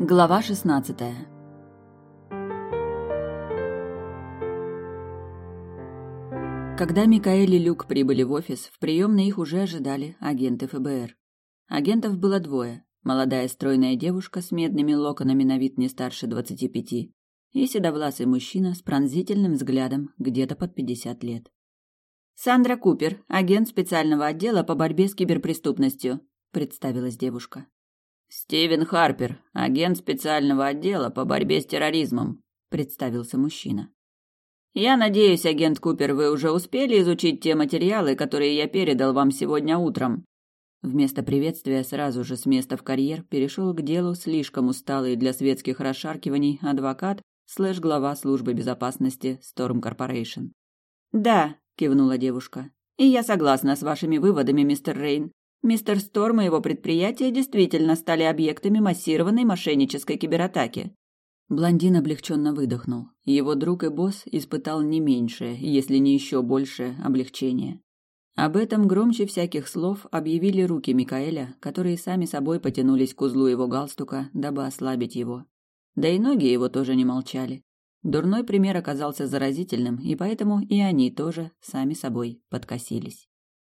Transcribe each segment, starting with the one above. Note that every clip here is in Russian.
Глава 16 Когда Микаэль и Люк прибыли в офис, в приемной их уже ожидали агенты ФБР. Агентов было двое. Молодая стройная девушка с медными локонами на вид не старше двадцати пяти и седовласый мужчина с пронзительным взглядом где-то под пятьдесят лет. «Сандра Купер, агент специального отдела по борьбе с киберпреступностью», – представилась девушка. Стивен Харпер, агент специального отдела по борьбе с терроризмом, представился мужчина. Я надеюсь, агент Купер, вы уже успели изучить те материалы, которые я передал вам сегодня утром. Вместо приветствия сразу же с места в карьер перешел к делу слишком усталый для светских расшаркиваний адвокат слэш глава службы безопасности Storm Corporation. Да, кивнула девушка. И я согласна с вашими выводами, мистер Рейн. Мистер Сторм и его предприятие действительно стали объектами массированной мошеннической кибератаки. Блондин облегченно выдохнул. Его друг и босс испытал не меньшее, если не еще большее, облегчение. Об этом громче всяких слов объявили руки Микаэля, которые сами собой потянулись к узлу его галстука, дабы ослабить его. Да и ноги его тоже не молчали. Дурной пример оказался заразительным, и поэтому и они тоже сами собой подкосились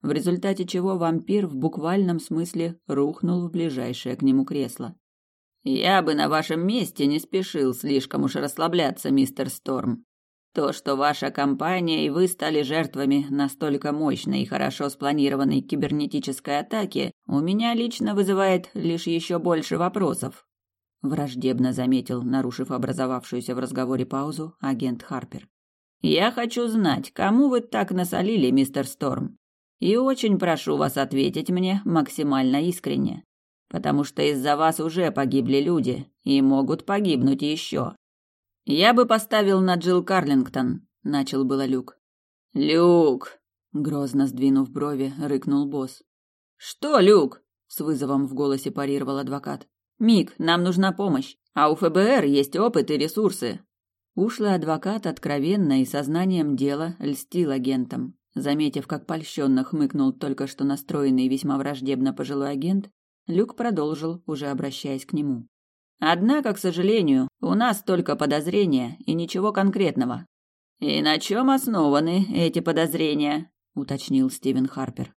в результате чего вампир в буквальном смысле рухнул в ближайшее к нему кресло. «Я бы на вашем месте не спешил слишком уж расслабляться, мистер Сторм. То, что ваша компания и вы стали жертвами настолько мощной и хорошо спланированной кибернетической атаки, у меня лично вызывает лишь еще больше вопросов», враждебно заметил, нарушив образовавшуюся в разговоре паузу, агент Харпер. «Я хочу знать, кому вы так насолили, мистер Сторм? И очень прошу вас ответить мне максимально искренне, потому что из-за вас уже погибли люди и могут погибнуть еще. Я бы поставил на Джилл Карлингтон, начал было Люк. Люк, грозно сдвинув брови, рыкнул босс. Что, Люк? с вызовом в голосе парировал адвокат. Мик, нам нужна помощь, а у ФБР есть опыт и ресурсы. Ушлый адвокат откровенно и сознанием дела льстил агентам, Заметив, как польщенно хмыкнул только что настроенный весьма враждебно пожилой агент, Люк продолжил, уже обращаясь к нему. «Однако, к сожалению, у нас только подозрения и ничего конкретного». «И на чем основаны эти подозрения?» – уточнил Стивен Харпер.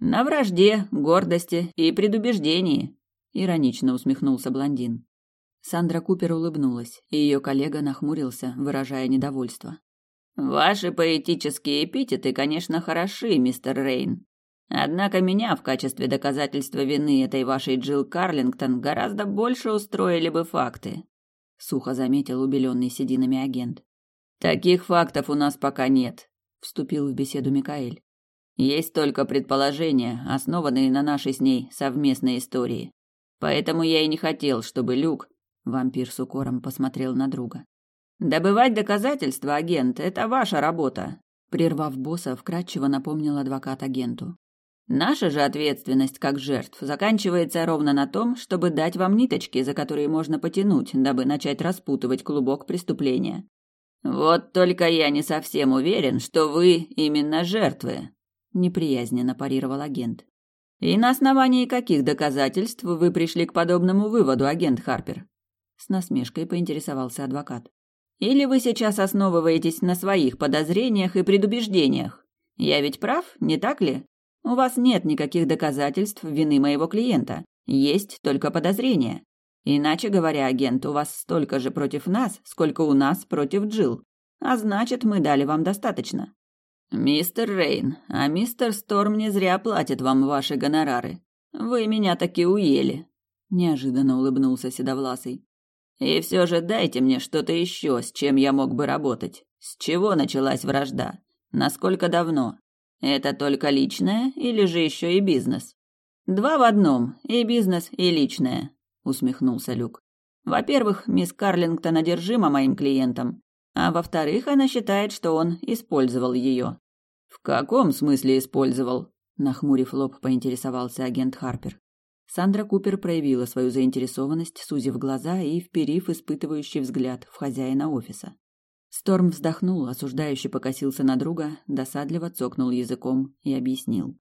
«На вражде, гордости и предубеждении», – иронично усмехнулся блондин. Сандра Купер улыбнулась, и ее коллега нахмурился, выражая недовольство. Ваши поэтические эпитеты, конечно, хороши, мистер Рейн. Однако меня в качестве доказательства вины этой вашей Джилл Карлингтон гораздо больше устроили бы факты, сухо заметил убеленный сединами агент. Таких фактов у нас пока нет, вступил в беседу Микаэль. Есть только предположения, основанные на нашей с ней совместной истории. Поэтому я и не хотел, чтобы Люк, вампир с укором посмотрел на друга, Добывать доказательства, агент, это ваша работа, прервав босса, вкратчиво напомнил адвокат агенту. Наша же ответственность как жертв заканчивается ровно на том, чтобы дать вам ниточки, за которые можно потянуть, дабы начать распутывать клубок преступления. Вот только я не совсем уверен, что вы именно жертвы, неприязненно парировал агент. И на основании каких доказательств вы пришли к подобному выводу, агент Харпер? С насмешкой поинтересовался адвокат. Или вы сейчас основываетесь на своих подозрениях и предубеждениях? Я ведь прав, не так ли? У вас нет никаких доказательств вины моего клиента. Есть только подозрения. Иначе говоря, агент, у вас столько же против нас, сколько у нас против Джил. А значит, мы дали вам достаточно. Мистер Рейн, а мистер Сторм не зря платит вам ваши гонорары. Вы меня таки уели. Неожиданно улыбнулся Седовласый. И все же дайте мне что-то еще, с чем я мог бы работать. С чего началась вражда? Насколько давно? Это только личное или же еще и бизнес? Два в одном, и бизнес, и личное, усмехнулся Люк. Во-первых, мисс Карлингтон одержима моим клиентом, а во-вторых, она считает, что он использовал ее. В каком смысле использовал? Нахмурив лоб, поинтересовался агент Харпер. Сандра Купер проявила свою заинтересованность, сузив глаза и вперив испытывающий взгляд в хозяина офиса. Сторм вздохнул, осуждающе покосился на друга, досадливо цокнул языком и объяснил.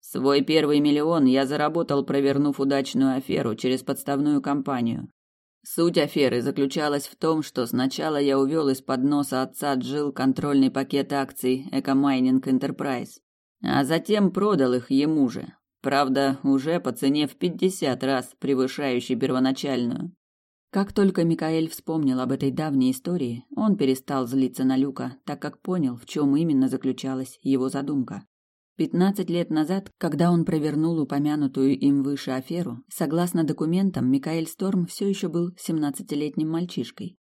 «Свой первый миллион я заработал, провернув удачную аферу через подставную компанию. Суть аферы заключалась в том, что сначала я увел из-под носа отца Джил контрольный пакет акций Экомайнинг Enterprise, а затем продал их ему же. Правда, уже по цене в 50 раз превышающей первоначальную. Как только Микаэль вспомнил об этой давней истории, он перестал злиться на Люка, так как понял, в чем именно заключалась его задумка. Пятнадцать лет назад, когда он провернул упомянутую им выше аферу, согласно документам, Микаэль Сторм все еще был семнадцатилетним мальчишкой.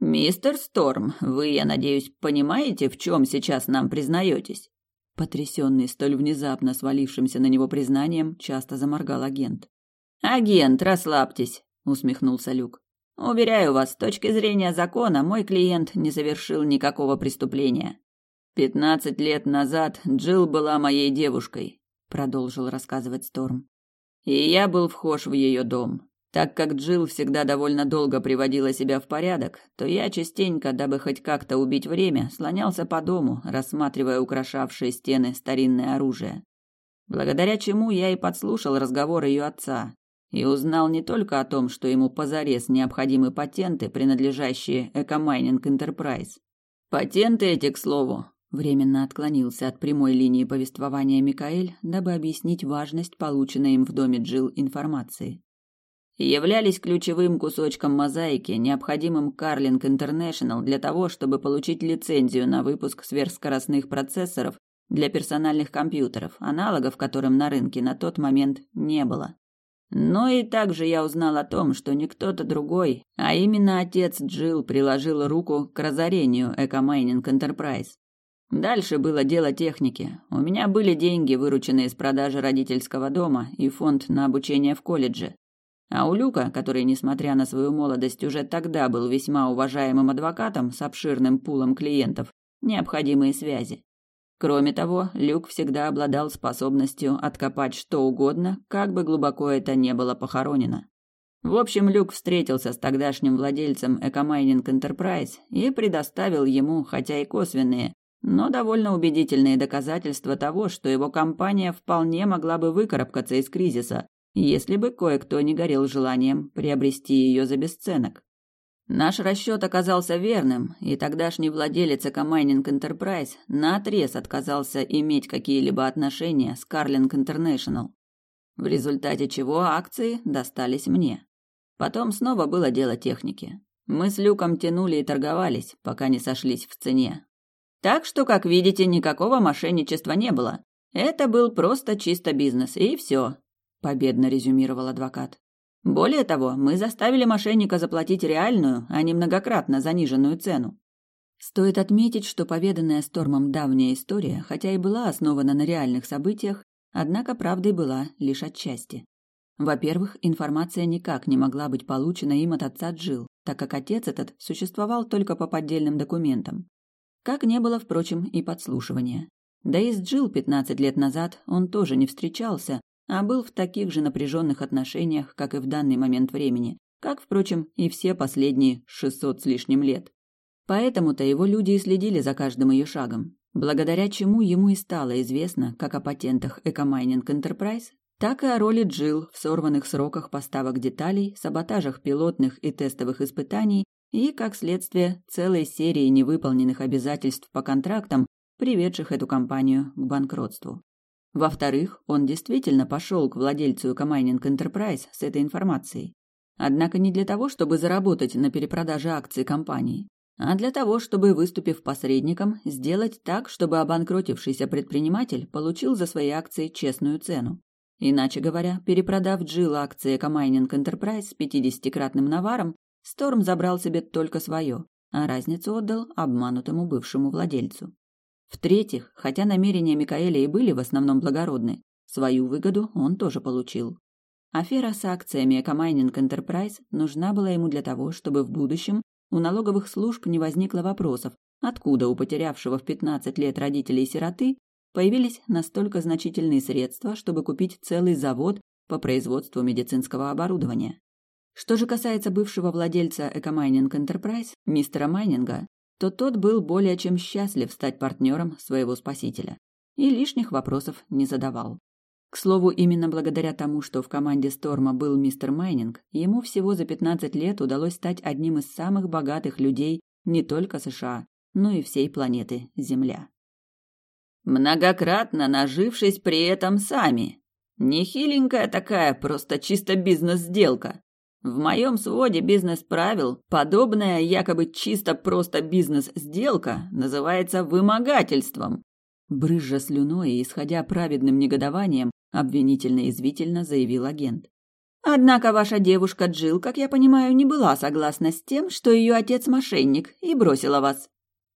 «Мистер Сторм, вы, я надеюсь, понимаете, в чем сейчас нам признаетесь?» Потрясенный столь внезапно свалившимся на него признанием, часто заморгал агент. «Агент, расслабьтесь», — усмехнулся Люк. «Уверяю вас, с точки зрения закона, мой клиент не совершил никакого преступления. «Пятнадцать лет назад Джилл была моей девушкой», — продолжил рассказывать Сторм. «И я был вхож в ее дом. Так как Джилл всегда довольно долго приводила себя в порядок, то я частенько, дабы хоть как-то убить время, слонялся по дому, рассматривая украшавшие стены старинное оружие. Благодаря чему я и подслушал разговор ее отца и узнал не только о том, что ему позарез необходимы патенты, принадлежащие Экомайнинг Enterprise. Патенты эти, к слову, Временно отклонился от прямой линии повествования Микаэль, дабы объяснить важность полученной им в доме Джил информации. Являлись ключевым кусочком мозаики, необходимым Карлинг Интернешнл для того, чтобы получить лицензию на выпуск сверхскоростных процессоров для персональных компьютеров, аналогов которым на рынке на тот момент не было. Но и также я узнал о том, что не кто-то другой, а именно отец Джил приложил руку к разорению Экомайнинг Enterprise. Дальше было дело техники. У меня были деньги, вырученные с продажи родительского дома, и фонд на обучение в колледже. А у Люка, который, несмотря на свою молодость, уже тогда был весьма уважаемым адвокатом с обширным пулом клиентов, необходимые связи. Кроме того, Люк всегда обладал способностью откопать что угодно, как бы глубоко это не было похоронено. В общем, Люк встретился с тогдашним владельцем Экомайнинг Enterprise и предоставил ему, хотя и косвенные, но довольно убедительные доказательства того, что его компания вполне могла бы выкарабкаться из кризиса, если бы кое-кто не горел желанием приобрести ее за бесценок. Наш расчет оказался верным, и тогдашний владелец Экомайнинг Enterprise наотрез отказался иметь какие-либо отношения с Карлинг International, в результате чего акции достались мне. Потом снова было дело техники. Мы с Люком тянули и торговались, пока не сошлись в цене, так что, как видите, никакого мошенничества не было. Это был просто чисто бизнес, и все», – победно резюмировал адвокат. «Более того, мы заставили мошенника заплатить реальную, а не многократно заниженную цену. Стоит отметить, что поведанная Стормом давняя история, хотя и была основана на реальных событиях, однако правдой была лишь отчасти. Во-первых, информация никак не могла быть получена им от отца Джил, так как отец этот существовал только по поддельным документам. Как не было, впрочем, и подслушивания. Да и с Джилл 15 лет назад он тоже не встречался, а был в таких же напряженных отношениях, как и в данный момент времени, как, впрочем, и все последние 600 с лишним лет. Поэтому-то его люди и следили за каждым ее шагом, благодаря чему ему и стало известно как о патентах Экомайнинг Enterprise, так и о роли Джилл в сорванных сроках поставок деталей, саботажах пилотных и тестовых испытаний и, как следствие, целой серии невыполненных обязательств по контрактам, приведших эту компанию к банкротству. Во-вторых, он действительно пошел к владельцу Экомайнинг Enterprise с этой информацией. Однако не для того, чтобы заработать на перепродаже акций компании, а для того, чтобы, выступив посредником, сделать так, чтобы обанкротившийся предприниматель получил за свои акции честную цену. Иначе говоря, перепродав Джил акции Экомайнинг Enterprise с 50-кратным наваром, Сторм забрал себе только свое, а разницу отдал обманутому бывшему владельцу. В-третьих, хотя намерения Микаэля и были в основном благородны, свою выгоду он тоже получил. Афера с акциями Экомайнинг Enterprise нужна была ему для того, чтобы в будущем у налоговых служб не возникло вопросов, откуда у потерявшего в 15 лет родителей сироты появились настолько значительные средства, чтобы купить целый завод по производству медицинского оборудования. Что же касается бывшего владельца Eco Mining Enterprise, мистера Майнинга, то тот был более чем счастлив стать партнером своего спасителя и лишних вопросов не задавал. К слову, именно благодаря тому, что в команде Сторма был мистер Майнинг, ему всего за 15 лет удалось стать одним из самых богатых людей не только США, но и всей планеты Земля. Многократно нажившись при этом сами. Нехиленькая такая, просто чисто бизнес-сделка. В моем своде бизнес-правил подобная якобы чисто просто бизнес-сделка называется вымогательством. Брызжа слюной и исходя праведным негодованием, обвинительно-извительно заявил агент. Однако ваша девушка Джил, как я понимаю, не была согласна с тем, что ее отец мошенник и бросила вас,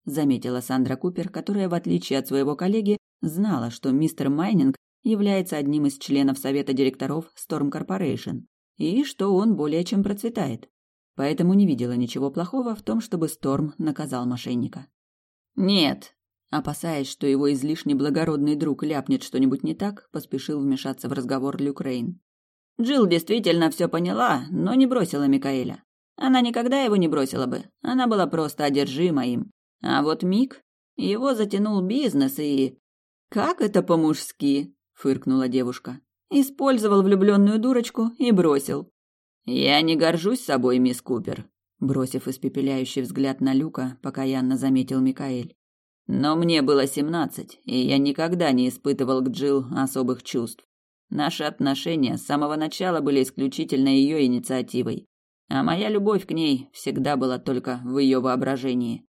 заметила Сандра Купер, которая, в отличие от своего коллеги, знала, что мистер Майнинг является одним из членов совета директоров Storm Corporation и что он более чем процветает. Поэтому не видела ничего плохого в том, чтобы Сторм наказал мошенника. Нет, Опасаясь, что его излишне благородный друг ляпнет что-нибудь не так, поспешил вмешаться в разговор Люк Рейн. Джилл действительно все поняла, но не бросила Микаэля. Она никогда его не бросила бы. Она была просто одержима им. А вот Мик, его затянул бизнес и... «Как это по-мужски?» — фыркнула девушка. «Использовал влюбленную дурочку и бросил». «Я не горжусь собой, мисс Купер», — бросив испепеляющий взгляд на Люка, покаянно заметил Микаэль. Но мне было семнадцать, и я никогда не испытывал к Джил особых чувств. Наши отношения с самого начала были исключительно ее инициативой, а моя любовь к ней всегда была только в ее воображении.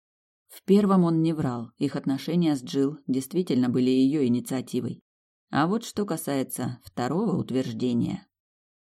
В первом он не врал, их отношения с Джил действительно были ее инициативой. А вот что касается второго утверждения,